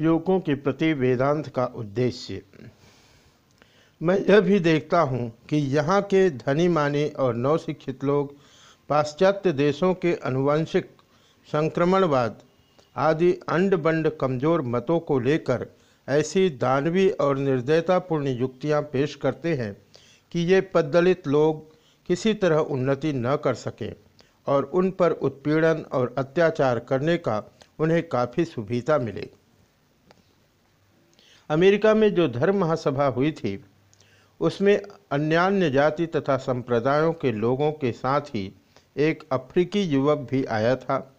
युवकों के प्रति वेदांत का उद्देश्य। मैं यह भी देखता हूँ कि यहाँ के धनी मानी और नवशिक्षित लोग, पाश्चात्य देशों के अनुवंशिक संक्रमणवाद आदि अंड बंड कमज़ोर मतों को लेकर ऐसी दानवी और निर्दयतापूर्ण युक्तियाँ पेश करते हैं कि ये पद्दलित लोग किसी तरह उन्नति न कर सकें और उन पर उत्पीड़न और अत्याचार करने का उन्हें काफ़ी सुविधा मिले। अमेरिका में जो धर्म महासभा हुई थी, उसमें अन्यान्य जाति तथा संप्रदायों के लोगों के साथ ही एक अफ्रीकी युवक भी आया था।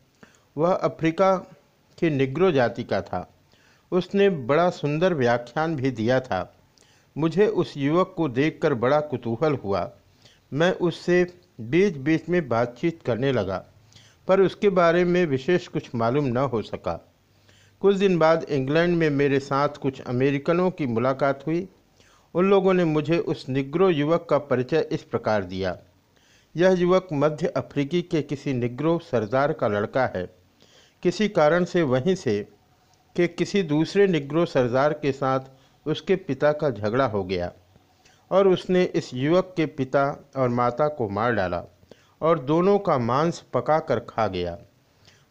वह अफ्रीका की निग्रो जाति का था। उसने बड़ा सुंदर व्याख्यान भी दिया था। मुझे उस युवक को देखकर बड़ा कुतूहल हुआ। मैं उससे बीच बीच में बातचीत करने लगा, पर उसके बारे में विशेष कुछ मालूम न हो सका। कुछ दिन बाद इंग्लैंड में मेरे साथ कुछ अमेरिकनों की मुलाकात हुई। उन लोगों ने मुझे उस निग्रो युवक का परिचय इस प्रकार दिया। यह युवक मध्य अफ्रीकी के किसी निग्रो सरदार का लड़का है। किसी कारण से वहीं से के किसी दूसरे निग्रो सरदार के साथ उसके पिता का झगड़ा हो गया और उसने इस युवक के पिता और माता को मार डाला और दोनों का मांस पका कर खा गया।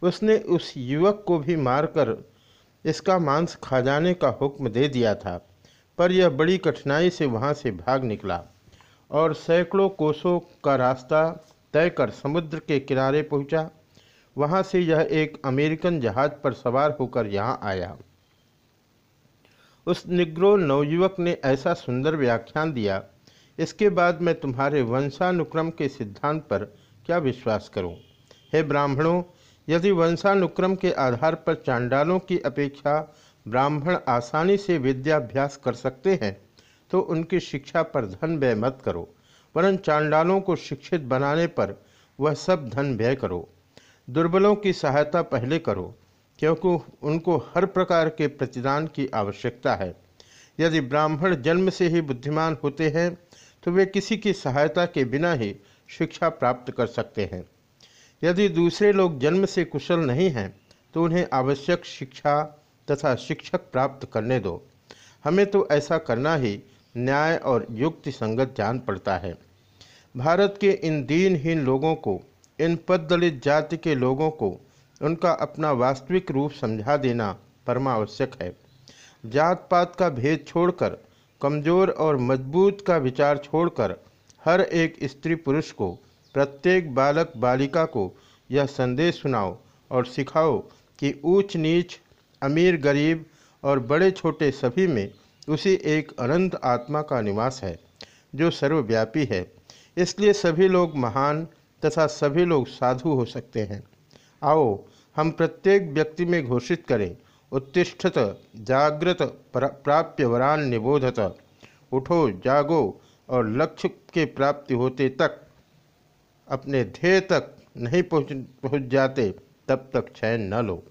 उसने उस युवक को भी मारकर इसका मांस खा जाने का हुक्म दे दिया था, पर यह बड़ी कठिनाई से वहाँ से भाग निकला और सैकड़ों कोसों का रास्ता तय कर समुद्र के किनारे पहुँचा वहाँ से यह एक अमेरिकन जहाज़ पर सवार होकर यहाँ आया उस निग्रो नवयुवक ने ऐसा सुंदर व्याख्यान दिया, इसके बाद मैं तुम्हारे वंशानुक्रम के सिद्धांत पर क्या विश्वास करूँ? हे ब्राह्मणों यदि वंशानुक्रम के आधार पर चांडालों की अपेक्षा ब्राह्मण आसानी से विद्याभ्यास कर सकते हैं तो उनकी शिक्षा पर धन व्यय मत करो, वरन चांडालों को शिक्षित बनाने पर वह सब धन व्यय करो। दुर्बलों की सहायता पहले करो, क्योंकि उनको हर प्रकार के प्रतिदान की आवश्यकता है। यदि ब्राह्मण जन्म से ही बुद्धिमान होते हैं तो वे किसी की सहायता के बिना ही शिक्षा प्राप्त कर सकते हैं। यदि दूसरे लोग जन्म से कुशल नहीं हैं तो उन्हें आवश्यक शिक्षा तथा शिक्षक प्राप्त करने दो। हमें तो ऐसा करना ही न्याय और युक्ति संगत जान पड़ता है। भारत के इन दीनहीन लोगों को, इन पददलित जाति के लोगों को, उनका अपना वास्तविक रूप समझा देना परमावश्यक है। जात पात का भेद छोड़कर, कमज़ोर और मज़बूत का विचार छोड़कर, हर एक स्त्री पुरुष को प्रत्येक बालक बालिका को यह संदेश सुनाओ और सिखाओ कि ऊंच नीच, अमीर गरीब और बड़े छोटे सभी में उसी एक अनंत आत्मा का निवास है, जो सर्वव्यापी है। इसलिए सभी लोग महान तथा सभी लोग साधु हो सकते हैं। आओ, हम प्रत्येक व्यक्ति में घोषित करें, उत्तिष्ठत, जागृत प्राप्य वरान निबोधत। उठो, जागो और लक्ष्य के प्राप्ति होते तक अपने ध्येय तक नहीं पहुँच पहुँच जाते तब तक चैन न लो।